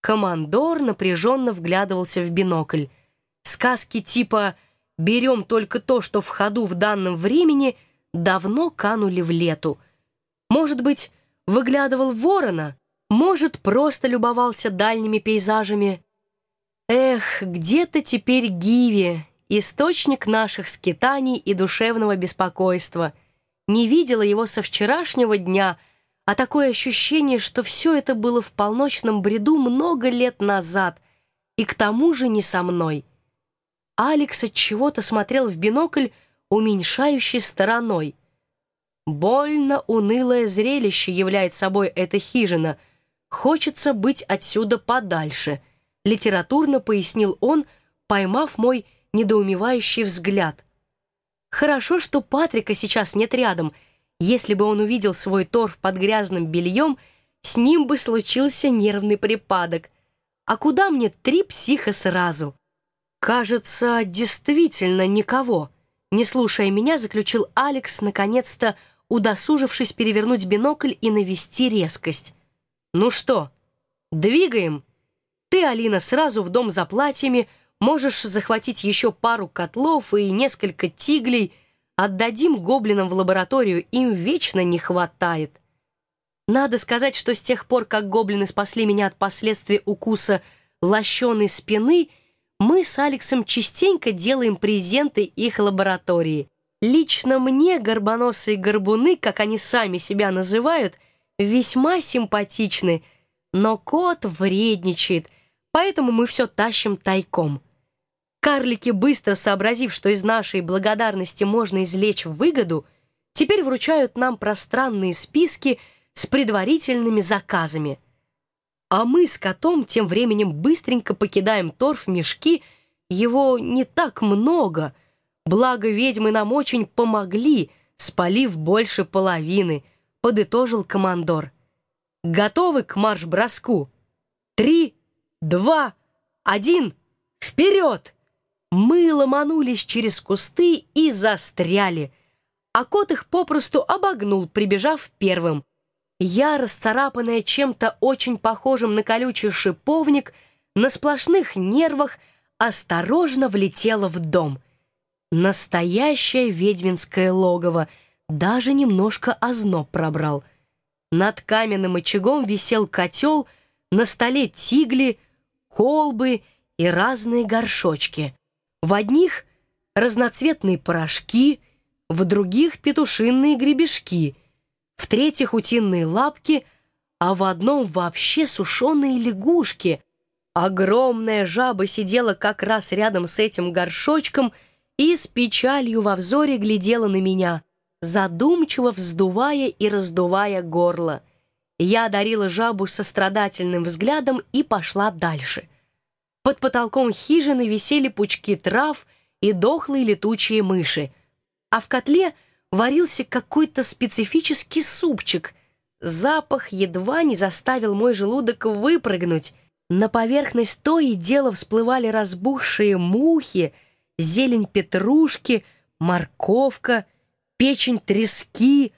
Командор напряженно вглядывался в бинокль. Сказки типа «берем только то, что в ходу в данном времени» давно канули в лету. Может быть, выглядывал ворона, может, просто любовался дальними пейзажами. Эх, где-то теперь Гиви, источник наших скитаний и душевного беспокойства. Не видела его со вчерашнего дня, а такое ощущение, что все это было в полночном бреду много лет назад, и к тому же не со мной. Алекс от чего-то смотрел в бинокль уменьшающей стороной. Больно унылое зрелище является собой эта хижина. Хочется быть отсюда подальше, литературно пояснил он, поймав мой недоумевающий взгляд. Хорошо, что Патрика сейчас нет рядом. Если бы он увидел свой торф под грязным бельем, с ним бы случился нервный припадок. А куда мне три психа сразу? «Кажется, действительно никого», — не слушая меня, заключил Алекс, наконец-то удосужившись перевернуть бинокль и навести резкость. «Ну что, двигаем? Ты, Алина, сразу в дом за платьями, можешь захватить еще пару котлов и несколько тиглей. Отдадим гоблинам в лабораторию, им вечно не хватает». Надо сказать, что с тех пор, как гоблины спасли меня от последствий укуса лощеной спины — мы с Алексом частенько делаем презенты их лаборатории. Лично мне горбоносые горбуны, как они сами себя называют, весьма симпатичны, но кот вредничает, поэтому мы все тащим тайком. Карлики, быстро сообразив, что из нашей благодарности можно извлечь выгоду, теперь вручают нам пространные списки с предварительными заказами — а мы с котом тем временем быстренько покидаем торф мешки. Его не так много. Благо ведьмы нам очень помогли, спалив больше половины, подытожил командор. Готовы к марш-броску? Три, два, один, вперед! Мы ломанулись через кусты и застряли, а кот их попросту обогнул, прибежав первым. Я, расцарапанная чем-то очень похожим на колючий шиповник, на сплошных нервах, осторожно влетела в дом. Настоящее ведьминское логово, даже немножко озноб пробрал. Над каменным очагом висел котел, на столе тигли, колбы и разные горшочки. В одних разноцветные порошки, в других петушинные гребешки — в-третьих, утиные лапки, а в одном вообще сушеные лягушки. Огромная жаба сидела как раз рядом с этим горшочком и с печалью во взоре глядела на меня, задумчиво вздувая и раздувая горло. Я одарила жабу сострадательным взглядом и пошла дальше. Под потолком хижины висели пучки трав и дохлые летучие мыши, а в котле — варился какой-то специфический супчик. Запах едва не заставил мой желудок выпрыгнуть. На поверхность то и дело всплывали разбухшие мухи, зелень петрушки, морковка, печень трески,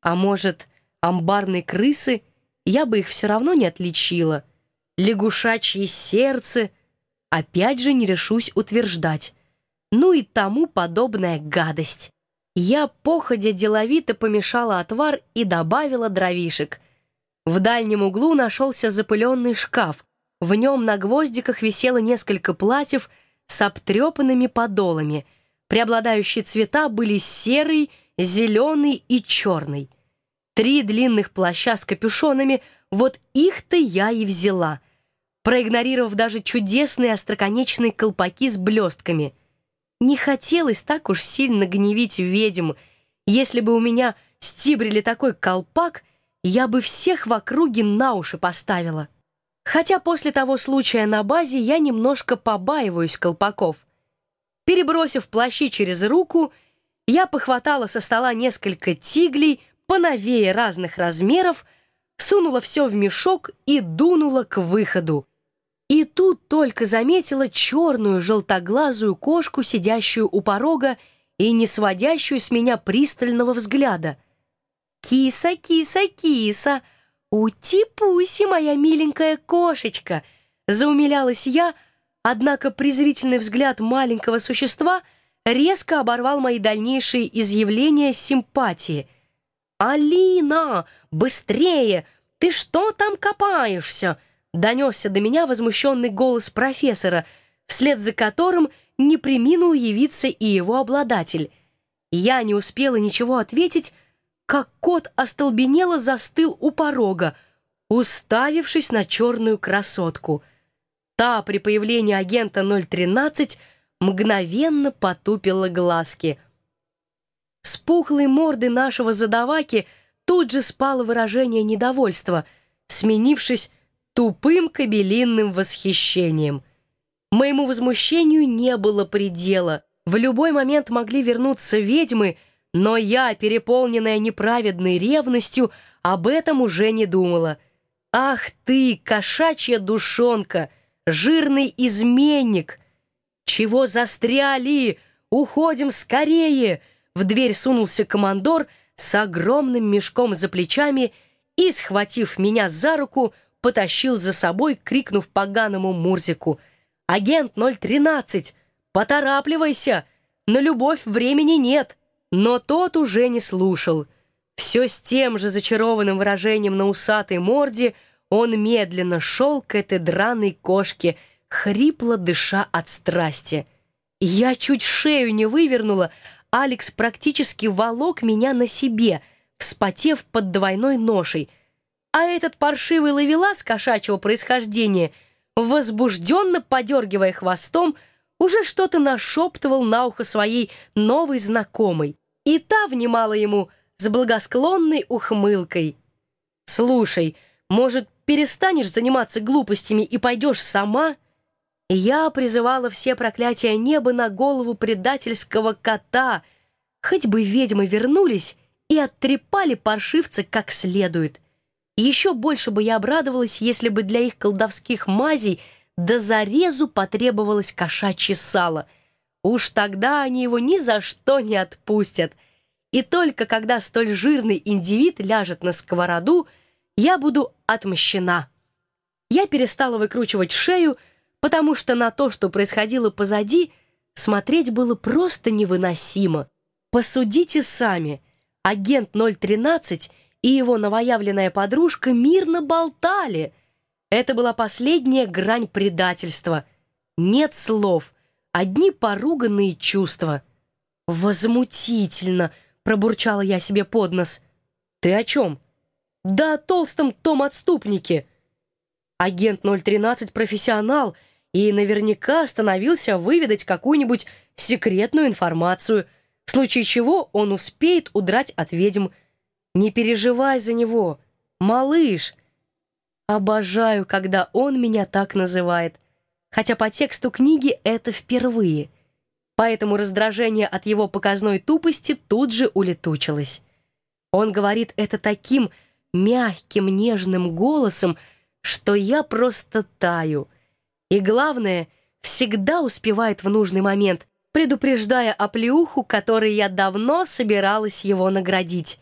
а может, амбарные крысы, я бы их все равно не отличила. Лягушачье сердце, опять же не решусь утверждать. Ну и тому подобная гадость. Я, походя деловито, помешала отвар и добавила дровишек. В дальнем углу нашелся запыленный шкаф. В нем на гвоздиках висело несколько платьев с обтрепанными подолами. Преобладающие цвета были серый, зеленый и черный. Три длинных плаща с капюшонами, вот их-то я и взяла, проигнорировав даже чудесные остроконечные колпаки с блестками — не хотелось так уж сильно гневить ведьм. Если бы у меня стибрили такой колпак, я бы всех в округе на уши поставила. Хотя после того случая на базе я немножко побаиваюсь колпаков. Перебросив плащи через руку, я похватала со стола несколько тиглей, поновее разных размеров, сунула все в мешок и дунула к выходу. И тут только заметила черную желтоглазую кошку, сидящую у порога и не сводящую с меня пристального взгляда. «Киса, киса, киса! Ути-пуси, моя миленькая кошечка!» заумилялась я, однако презрительный взгляд маленького существа резко оборвал мои дальнейшие изъявления симпатии. «Алина, быстрее! Ты что там копаешься?» Донесся до меня возмущенный голос профессора, вслед за которым не приминул явиться и его обладатель. Я не успела ничего ответить, как кот остолбенело застыл у порога, уставившись на черную красотку. Та при появлении агента 013 мгновенно потупила глазки. С пухлой морды нашего задаваки тут же спало выражение недовольства, сменившись тупым кабелинным восхищением. Моему возмущению не было предела. В любой момент могли вернуться ведьмы, но я, переполненная неправедной ревностью, об этом уже не думала. «Ах ты, кошачья душонка, жирный изменник! Чего застряли? Уходим скорее!» В дверь сунулся командор с огромным мешком за плечами и, схватив меня за руку, потащил за собой, крикнув поганому Мурзику. «Агент 013, поторапливайся! На любовь времени нет!» Но тот уже не слушал. Все с тем же зачарованным выражением на усатой морде он медленно шел к этой драной кошке, хрипло дыша от страсти. Я чуть шею не вывернула, Алекс практически волок меня на себе, вспотев под двойной ношей — а этот паршивый ловелас кошачьего происхождения, возбужденно подергивая хвостом, уже что-то нашептывал на ухо своей новой знакомой, и та внимала ему с благосклонной ухмылкой. «Слушай, может, перестанешь заниматься глупостями и пойдешь сама?» Я призывала все проклятия неба на голову предательского кота, хоть бы ведьмы вернулись и оттрепали паршивца как следует — еще больше бы я обрадовалась, если бы для их колдовских мазей до зарезу потребовалось кошачье сало. Уж тогда они его ни за что не отпустят. И только когда столь жирный индивид ляжет на сковороду, я буду отмщена. Я перестала выкручивать шею, потому что на то, что происходило позади, смотреть было просто невыносимо. Посудите сами. Агент 013 и его новоявленная подружка мирно болтали. Это была последняя грань предательства. Нет слов, одни поруганные чувства. «Возмутительно!» — пробурчала я себе под нос. «Ты о чем?» «Да о толстом том отступнике!» Агент 013 профессионал и наверняка остановился выведать какую-нибудь секретную информацию, в случае чего он успеет удрать от ведьм, не переживай за него, малыш. Обожаю, когда он меня так называет, хотя по тексту книги это впервые. Поэтому раздражение от его показной тупости тут же улетучилось. Он говорит это таким мягким, нежным голосом, что я просто таю. И главное, всегда успевает в нужный момент, предупреждая о плюху, которой я давно собиралась его наградить.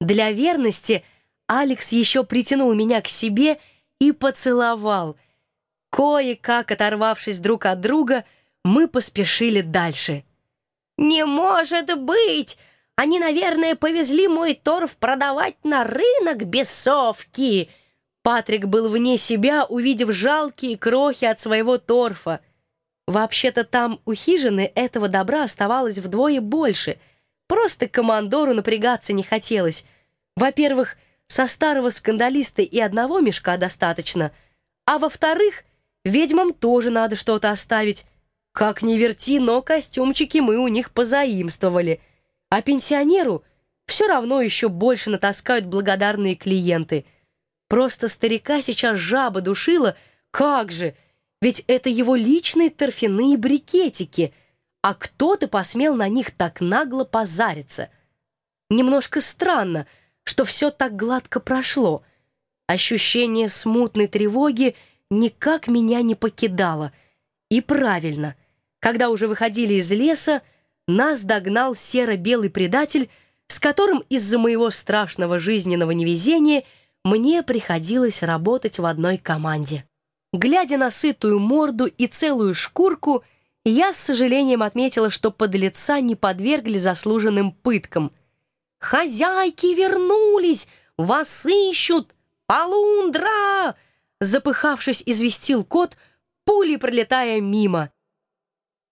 Для верности Алекс еще притянул меня к себе и поцеловал. Кое-как оторвавшись друг от друга, мы поспешили дальше. «Не может быть! Они, наверное, повезли мой торф продавать на рынок бесовки!» Патрик был вне себя, увидев жалкие крохи от своего торфа. Вообще-то там у хижины этого добра оставалось вдвое больше — Просто командору напрягаться не хотелось. Во-первых, со старого скандалиста и одного мешка достаточно, а во-вторых, ведьмам тоже надо что-то оставить. Как ни верти, но костюмчики мы у них позаимствовали. А пенсионеру все равно еще больше натаскают благодарные клиенты. Просто старика сейчас жаба душила. Как же! Ведь это его личные торфяные брикетики — а кто-то посмел на них так нагло позариться. Немножко странно, что все так гладко прошло. Ощущение смутной тревоги никак меня не покидало. И правильно, когда уже выходили из леса, нас догнал серо-белый предатель, с которым из-за моего страшного жизненного невезения мне приходилось работать в одной команде. Глядя на сытую морду и целую шкурку, я с сожалением отметила, что подлеца не подвергли заслуженным пыткам. «Хозяйки вернулись! Вас ищут! Полундра!» Запыхавшись, известил кот, пулей пролетая мимо.